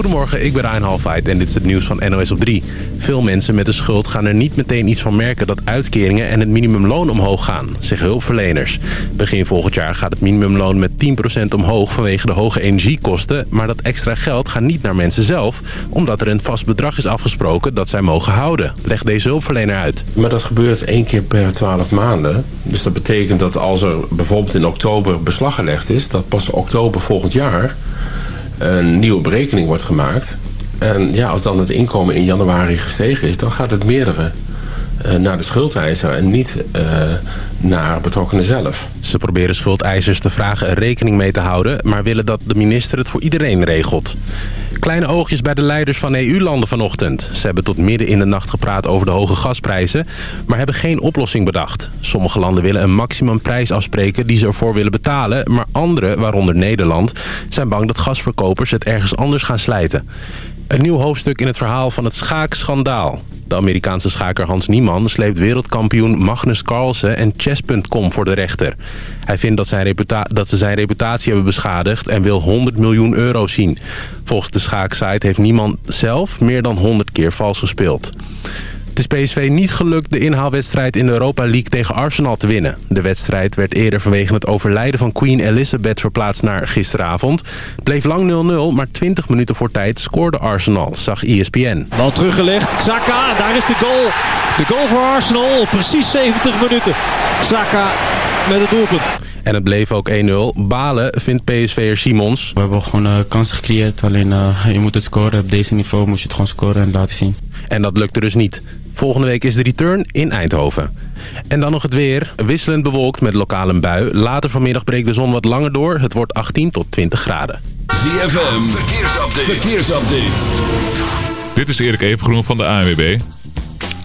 Goedemorgen, ik ben Ryan Halfheid en dit is het nieuws van NOS op 3. Veel mensen met een schuld gaan er niet meteen iets van merken dat uitkeringen en het minimumloon omhoog gaan, zeggen hulpverleners. Begin volgend jaar gaat het minimumloon met 10% omhoog vanwege de hoge energiekosten. Maar dat extra geld gaat niet naar mensen zelf, omdat er een vast bedrag is afgesproken dat zij mogen houden. Legt deze hulpverlener uit. Maar dat gebeurt één keer per 12 maanden. Dus dat betekent dat als er bijvoorbeeld in oktober beslag gelegd is, dat pas oktober volgend jaar een nieuwe berekening wordt gemaakt. En ja, als dan het inkomen in januari gestegen is... dan gaat het meerdere naar de schuldeiser en niet uh, naar betrokkenen zelf. Ze proberen schuldeisers te vragen er rekening mee te houden... maar willen dat de minister het voor iedereen regelt. Kleine oogjes bij de leiders van EU-landen vanochtend. Ze hebben tot midden in de nacht gepraat over de hoge gasprijzen... maar hebben geen oplossing bedacht. Sommige landen willen een maximumprijs afspreken die ze ervoor willen betalen... maar andere, waaronder Nederland, zijn bang dat gasverkopers het ergens anders gaan slijten. Een nieuw hoofdstuk in het verhaal van het schaakschandaal. De Amerikaanse schaker Hans Niemann sleept wereldkampioen Magnus Carlsen en Chess.com voor de rechter. Hij vindt dat, zijn dat ze zijn reputatie hebben beschadigd en wil 100 miljoen euro zien. Volgens de schaaksite heeft Niemann zelf meer dan 100 keer vals gespeeld. Het is PSV niet gelukt de inhaalwedstrijd in de Europa League tegen Arsenal te winnen. De wedstrijd werd eerder vanwege het overlijden van Queen Elizabeth verplaatst naar gisteravond. Het bleef lang 0-0, maar 20 minuten voor tijd scoorde Arsenal, zag ESPN. Bal teruggelegd, Xhaka, daar is de goal. De goal voor Arsenal, precies 70 minuten. Xhaka met het doelpunt. En het bleef ook 1-0. Balen vindt PSV'er Simons. We hebben gewoon uh, kansen gecreëerd. Alleen uh, je moet het scoren. Op deze niveau moet je het gewoon scoren en laten zien. En dat lukte dus niet. Volgende week is de return in Eindhoven. En dan nog het weer. Wisselend bewolkt met lokale bui. Later vanmiddag breekt de zon wat langer door. Het wordt 18 tot 20 graden. ZFM, verkeersupdate. verkeersupdate. Dit is Erik Evengroen van de ANWB.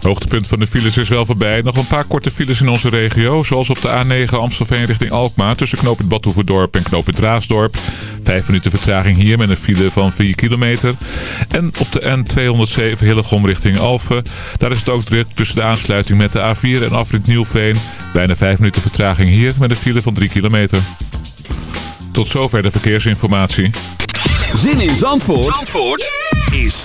Hoogtepunt van de files is wel voorbij. Nog een paar korte files in onze regio. Zoals op de A9 Amstelveen richting Alkmaar. Tussen knooppunt Badhoevedorp en knooppunt Raasdorp. Vijf minuten vertraging hier met een file van 4 kilometer. En op de N207 Hillegom richting Alphen. Daar is het ook druk tussen de aansluiting met de A4 en afrit Nieuwveen. Bijna vijf minuten vertraging hier met een file van 3 kilometer. Tot zover de verkeersinformatie. Zin in Zandvoort, Zandvoort is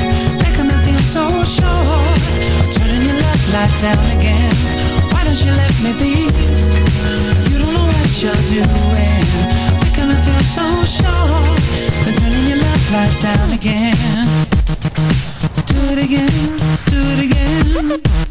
so sure. Turning your left light down again. Why don't you let me be? You don't know what you're doing. Making me feel so sure. Turning your left light down again. Do it again, do it again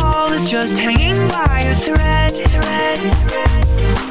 is just hanging by a thread, thread, thread.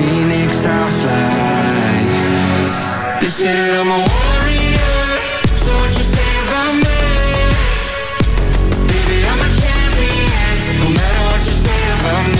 Phoenix, I'll fly. They say that I'm a warrior, so what you say about me? Baby, I'm a champion, no matter what you say about me.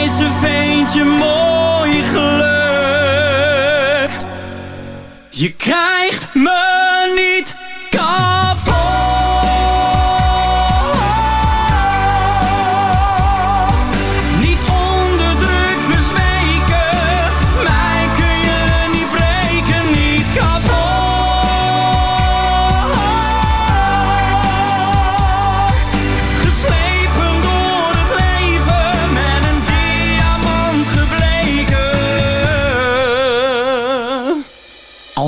meisje vind je mooi geluk. Je krijgt me niet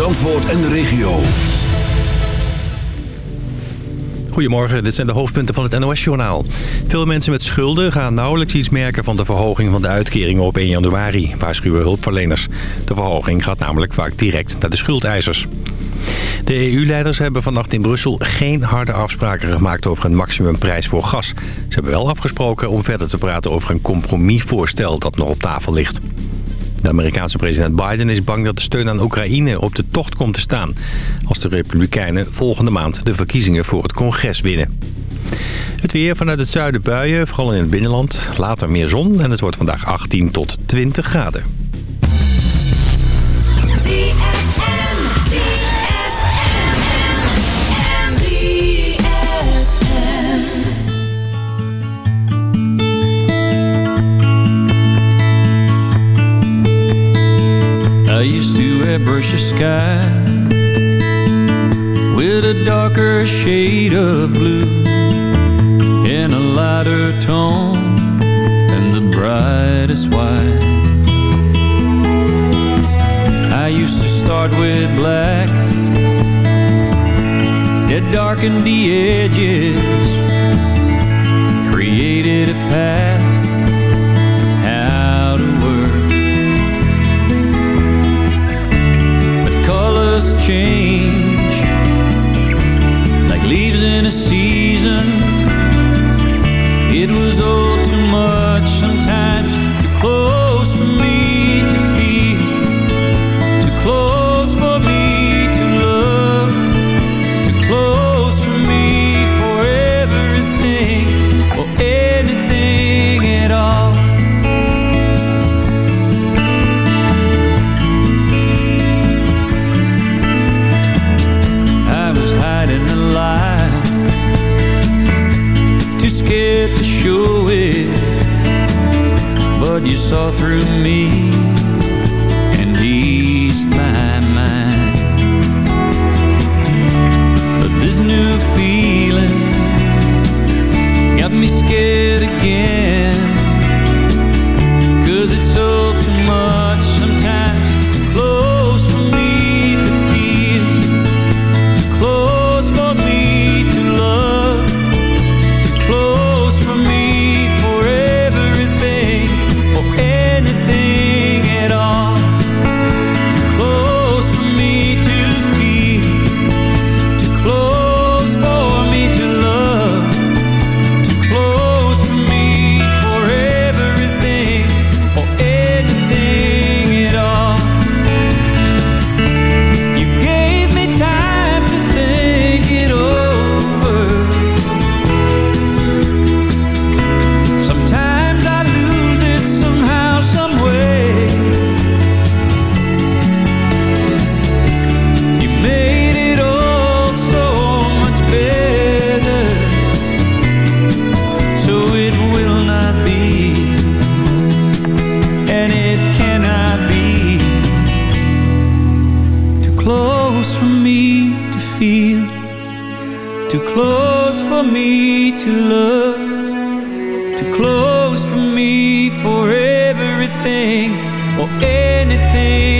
Zandvoort en de regio. Goedemorgen, dit zijn de hoofdpunten van het NOS-journaal. Veel mensen met schulden gaan nauwelijks iets merken van de verhoging van de uitkeringen op 1 januari, waarschuwen hulpverleners. De verhoging gaat namelijk vaak direct naar de schuldeisers. De EU-leiders hebben vannacht in Brussel geen harde afspraken gemaakt over een maximumprijs voor gas. Ze hebben wel afgesproken om verder te praten over een compromisvoorstel dat nog op tafel ligt. De Amerikaanse president Biden is bang dat de steun aan Oekraïne op de tocht komt te staan... als de Republikeinen volgende maand de verkiezingen voor het congres winnen. Het weer vanuit het zuiden buien, vooral in het binnenland. Later meer zon en het wordt vandaag 18 tot 20 graden. I used to have the sky with a darker shade of blue and a lighter tone and the brightest white. I used to start with black that darkened the edges, created a path change. Like leaves in a sea close for me to love, too close for me for everything or anything.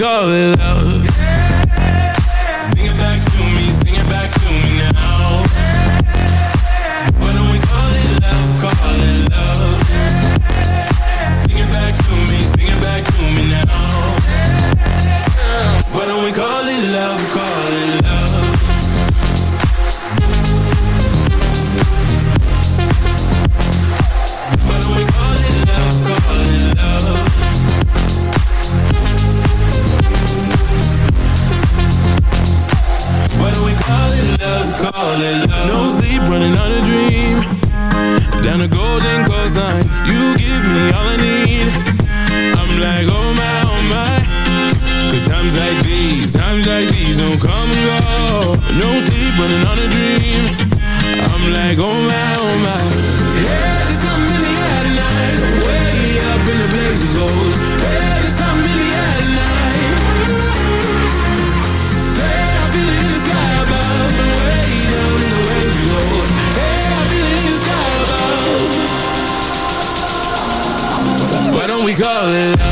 go we call it.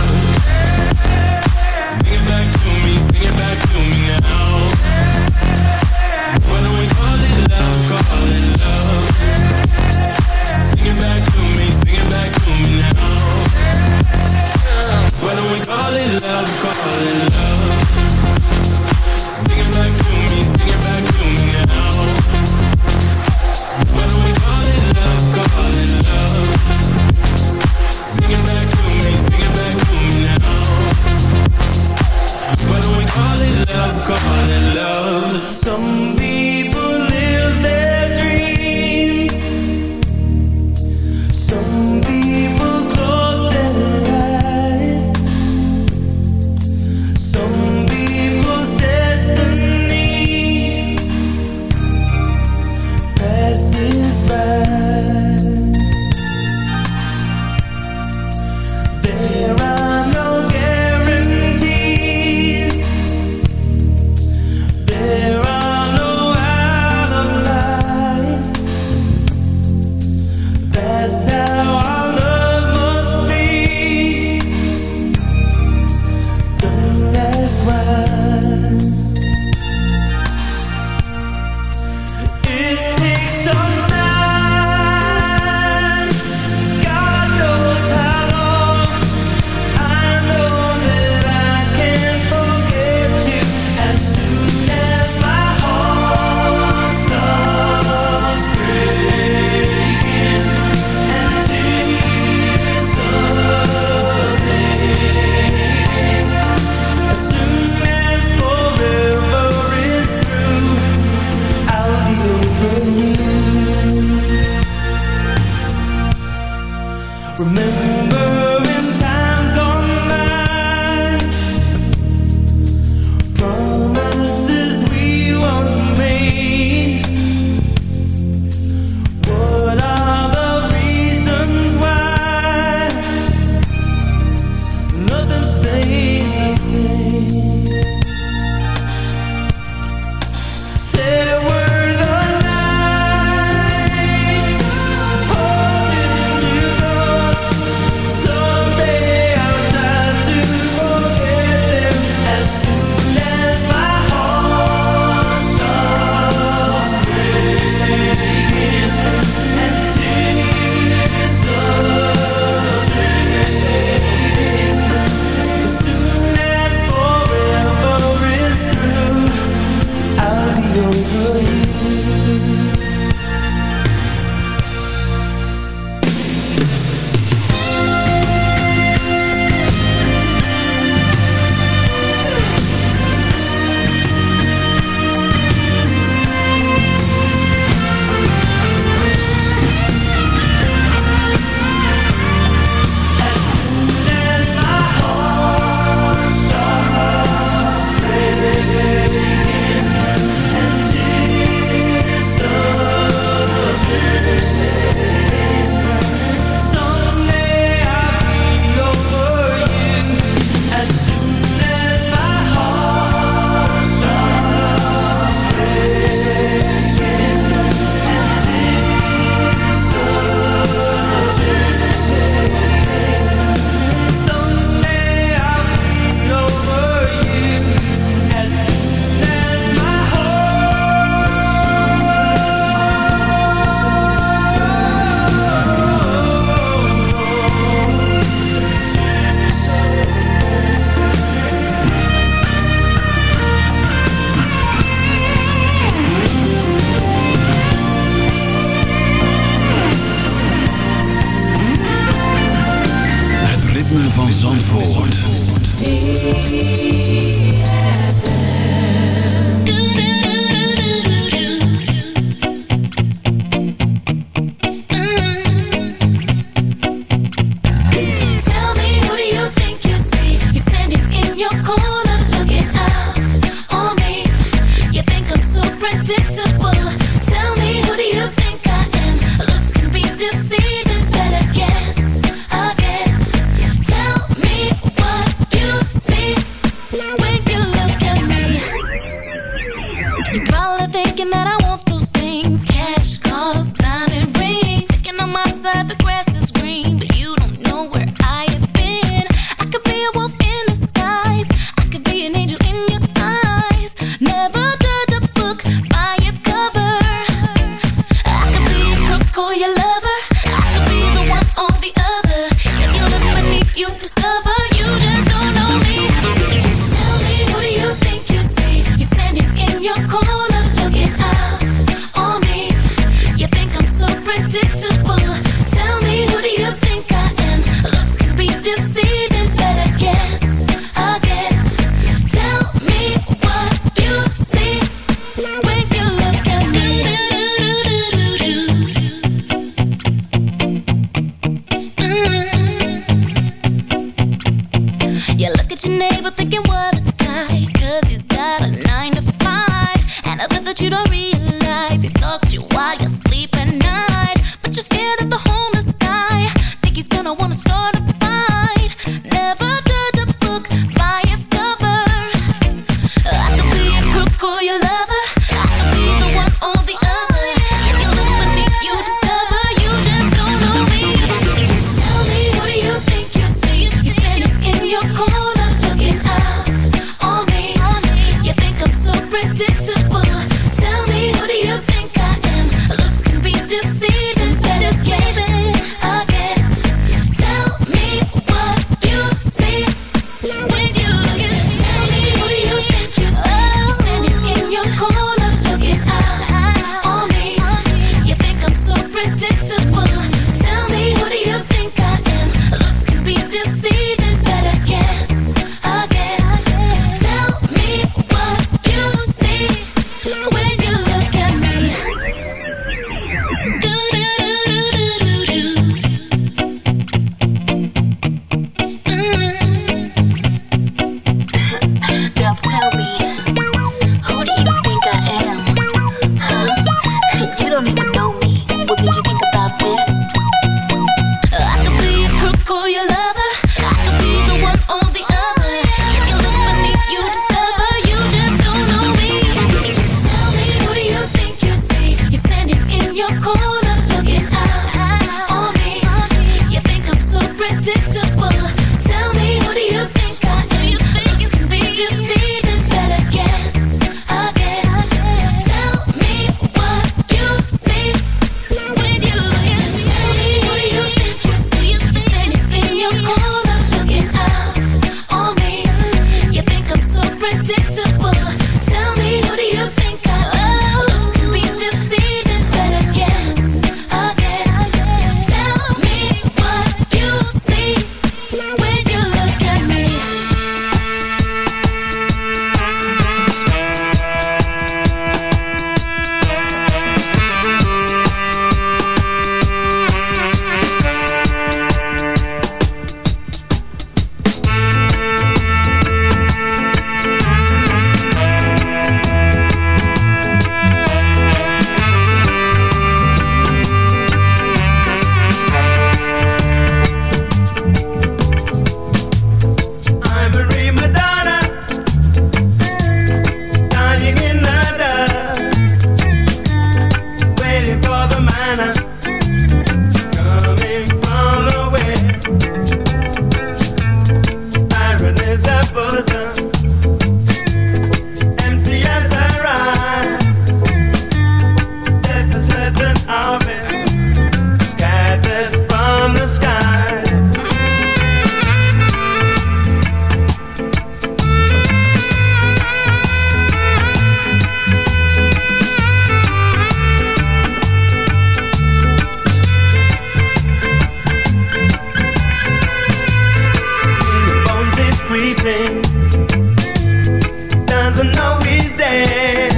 Doesn't know he's dead.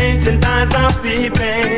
Ancient eyes are peeping